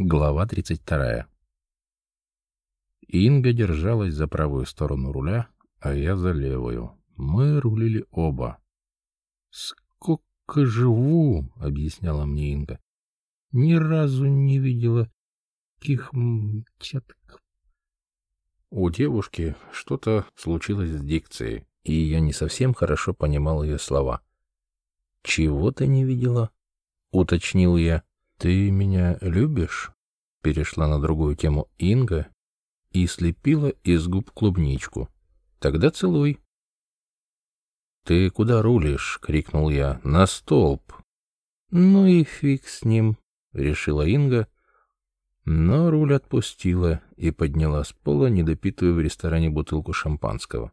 Глава 32. Инга держалась за правую сторону руля, а я за левую. Мы рулили оба. «Сколько живу!» — объясняла мне Инга. «Ни разу не видела таких мчаток». У девушки что-то случилось с дикцией, и я не совсем хорошо понимал ее слова. «Чего ты не видела?» — уточнил я. «Ты меня любишь?» Перешла на другую тему Инга и слепила из губ клубничку. «Тогда целуй». «Ты куда рулишь?» — крикнул я. «На столб». «Ну и фиг с ним», — решила Инга, но руль отпустила и подняла с пола недопитую в ресторане бутылку шампанского.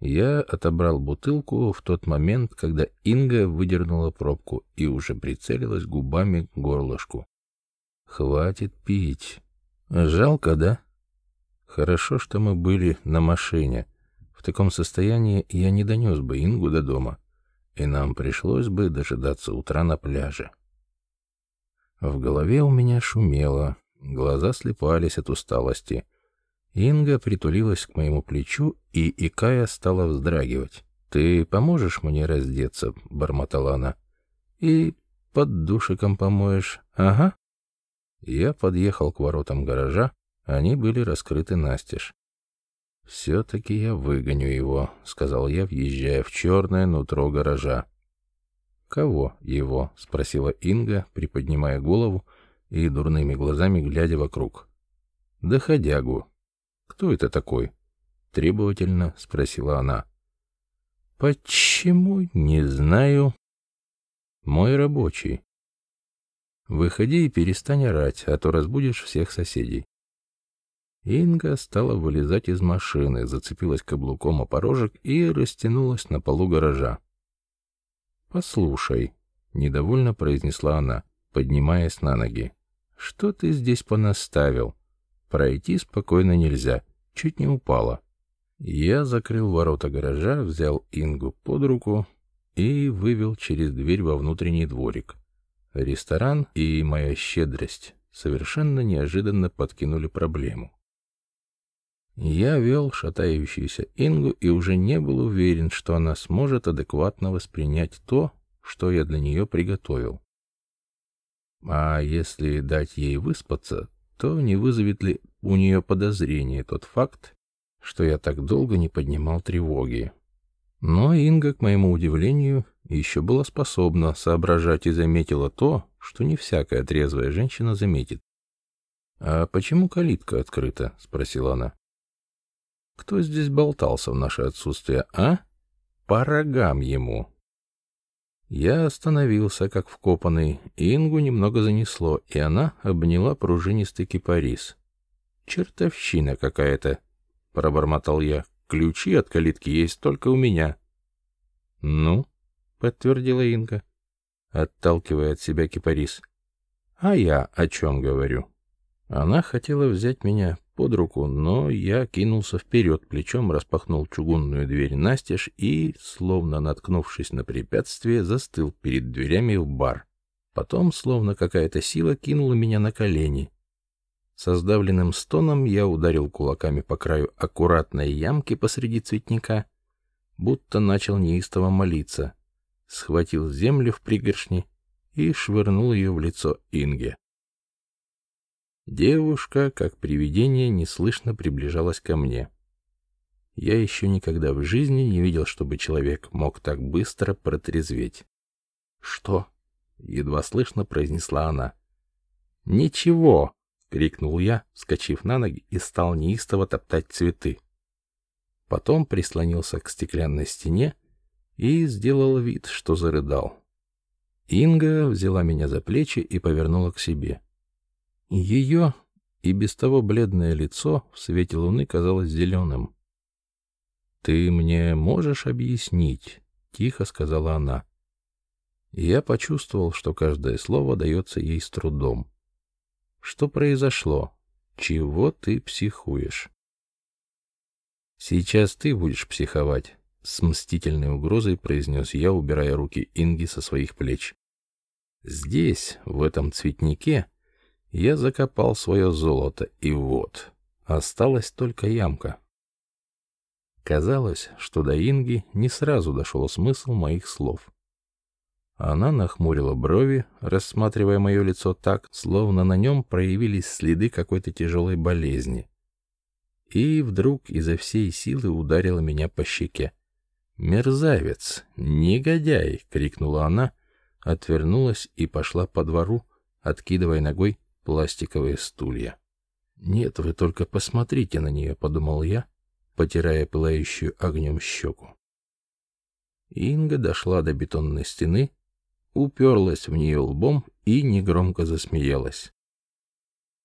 Я отобрал бутылку в тот момент, когда Инга выдернула пробку и уже прицелилась губами к горлышку. «Хватит пить. Жалко, да? Хорошо, что мы были на машине. В таком состоянии я не донес бы Ингу до дома, и нам пришлось бы дожидаться утра на пляже». В голове у меня шумело, глаза слепались от усталости — Инга притулилась к моему плечу, и Икая стала вздрагивать. «Ты поможешь мне раздеться?» — бормотала она. «И под душиком помоешь?» «Ага». Я подъехал к воротам гаража, они были раскрыты настежь. «Все-таки я выгоню его», — сказал я, въезжая в черное нутро гаража. «Кого его?» — спросила Инга, приподнимая голову и дурными глазами глядя вокруг. «Доходягу», «Кто это такой?» — требовательно спросила она. «Почему? Не знаю. Мой рабочий. Выходи и перестань орать, а то разбудишь всех соседей». Инга стала вылезать из машины, зацепилась каблуком о порожек и растянулась на полу гаража. «Послушай», — недовольно произнесла она, поднимаясь на ноги, — «что ты здесь понаставил? Пройти спокойно нельзя, чуть не упала. Я закрыл ворота гаража, взял Ингу под руку и вывел через дверь во внутренний дворик. Ресторан и моя щедрость совершенно неожиданно подкинули проблему. Я вел шатающуюся Ингу и уже не был уверен, что она сможет адекватно воспринять то, что я для нее приготовил. А если дать ей выспаться, то не вызовет ли у нее подозрение тот факт, что я так долго не поднимал тревоги. Но Инга, к моему удивлению, еще была способна соображать и заметила то, что не всякая трезвая женщина заметит. «А почему калитка открыта?» — спросила она. «Кто здесь болтался в наше отсутствие, а? По рогам ему!» Я остановился, как вкопанный, Ингу немного занесло, и она обняла пружинистый кипарис. «Чертовщина какая-то», — пробормотал я. «Ключи от калитки есть только у меня». «Ну?» — подтвердила Инга, отталкивая от себя кипарис. «А я о чем говорю?» Она хотела взять меня под руку, но я кинулся вперед, плечом распахнул чугунную дверь настежь и, словно наткнувшись на препятствие, застыл перед дверями в бар. Потом, словно какая-то сила, кинула меня на колени. Со сдавленным стоном я ударил кулаками по краю аккуратной ямки посреди цветника, будто начал неистово молиться, схватил землю в пригоршни и швырнул ее в лицо Инге. Девушка, как привидение, неслышно приближалась ко мне. Я еще никогда в жизни не видел, чтобы человек мог так быстро протрезветь. «Что?» — едва слышно произнесла она. «Ничего!» — крикнул я, вскочив на ноги и стал неистово топтать цветы. Потом прислонился к стеклянной стене и сделал вид, что зарыдал. Инга взяла меня за плечи и повернула к себе. Ее и без того бледное лицо в свете луны казалось зеленым. «Ты мне можешь объяснить?» — тихо сказала она. Я почувствовал, что каждое слово дается ей с трудом. «Что произошло? Чего ты психуешь?» «Сейчас ты будешь психовать», — с мстительной угрозой произнес я, убирая руки Инги со своих плеч. «Здесь, в этом цветнике, Я закопал свое золото, и вот, осталась только ямка. Казалось, что до Инги не сразу дошел смысл моих слов. Она нахмурила брови, рассматривая мое лицо так, словно на нем проявились следы какой-то тяжелой болезни. И вдруг изо всей силы ударила меня по щеке. «Мерзавец! Негодяй!» — крикнула она, отвернулась и пошла по двору, откидывая ногой пластиковые стулья. «Нет, вы только посмотрите на нее», — подумал я, потирая пылающую огнем щеку. Инга дошла до бетонной стены, уперлась в нее лбом и негромко засмеялась.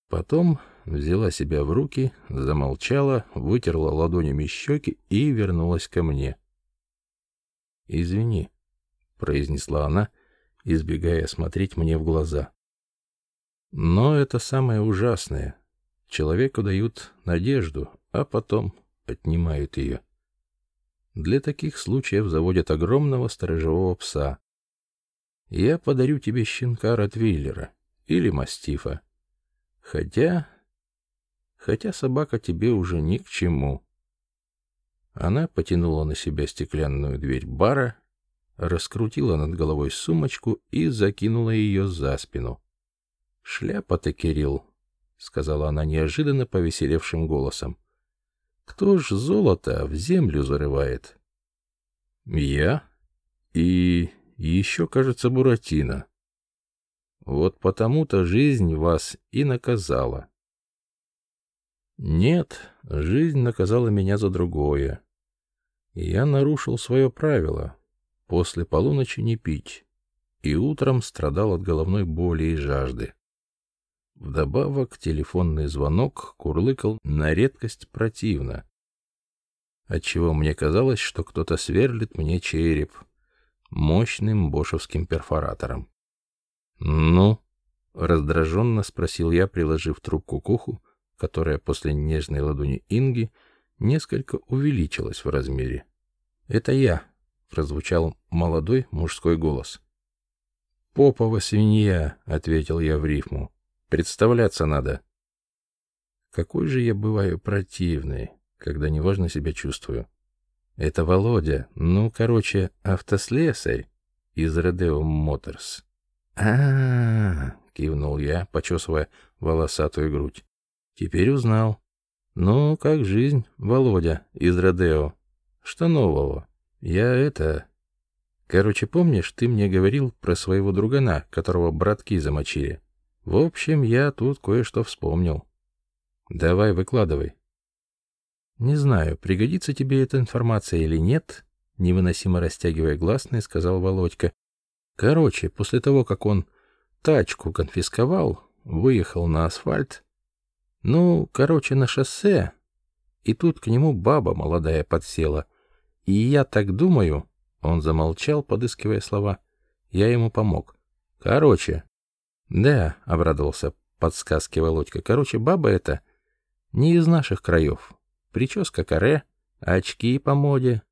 Потом взяла себя в руки, замолчала, вытерла ладонями щеки и вернулась ко мне. «Извини», — произнесла она, избегая смотреть мне в глаза. «Но это самое ужасное. Человеку дают надежду, а потом отнимают ее. Для таких случаев заводят огромного сторожевого пса. Я подарю тебе щенка Ротвейлера или мастифа. Хотя... Хотя собака тебе уже ни к чему. Она потянула на себя стеклянную дверь бара, раскрутила над головой сумочку и закинула ее за спину. «Шляпа-то, Кирилл», — сказала она неожиданно повеселевшим голосом. «Кто ж золото в землю зарывает?» «Я и еще, кажется, Буратино. Вот потому-то жизнь вас и наказала». «Нет, жизнь наказала меня за другое. Я нарушил свое правило — после полуночи не пить, и утром страдал от головной боли и жажды. Вдобавок телефонный звонок курлыкал на редкость противно, отчего мне казалось, что кто-то сверлит мне череп мощным бошевским перфоратором. «Ну?» — раздраженно спросил я, приложив трубку к уху, которая после нежной ладони Инги — несколько увеличилась в размере. «Это я», — прозвучал молодой мужской голос. «Попова свинья», — ответил я в рифму. «Представляться надо». Какой же я бываю противный, когда неважно себя чувствую. Это Володя, ну, короче, автослесарь из Родео Моторс. а, кивнул я, почесывая волосатую грудь. «Теперь узнал. «Ну, как жизнь, Володя, из Родео? Что нового? Я это...» «Короче, помнишь, ты мне говорил про своего другана, которого братки замочили? В общем, я тут кое-что вспомнил. Давай, выкладывай». «Не знаю, пригодится тебе эта информация или нет», — невыносимо растягивая гласные, сказал Володька. «Короче, после того, как он тачку конфисковал, выехал на асфальт, ну, короче, на шоссе. И тут к нему баба молодая подсела. И я так думаю... Он замолчал, подыскивая слова. Я ему помог. Короче... Да, обрадовался подсказки Володька. Короче, баба эта не из наших краев. Прическа каре, очки по моде,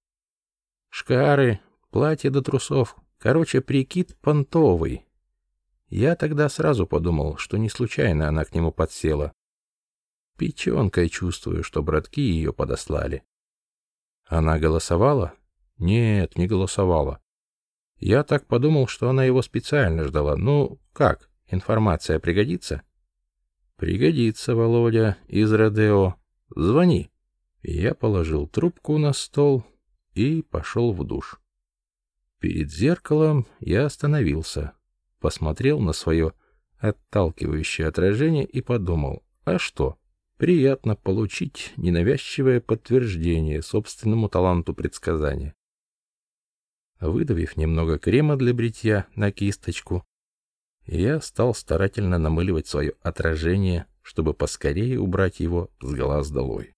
шкары, платье до трусов. Короче, прикид понтовый. Я тогда сразу подумал, что не случайно она к нему подсела. Печенкой чувствую, что братки ее подослали. Она голосовала? Нет, не голосовала. Я так подумал, что она его специально ждала. Ну, как, информация пригодится? Пригодится, Володя, из Родео. Звони. Я положил трубку на стол и пошел в душ. Перед зеркалом я остановился, посмотрел на свое отталкивающее отражение и подумал, а что? Приятно получить ненавязчивое подтверждение собственному таланту предсказания. Выдавив немного крема для бритья на кисточку, я стал старательно намыливать свое отражение, чтобы поскорее убрать его с глаз долой.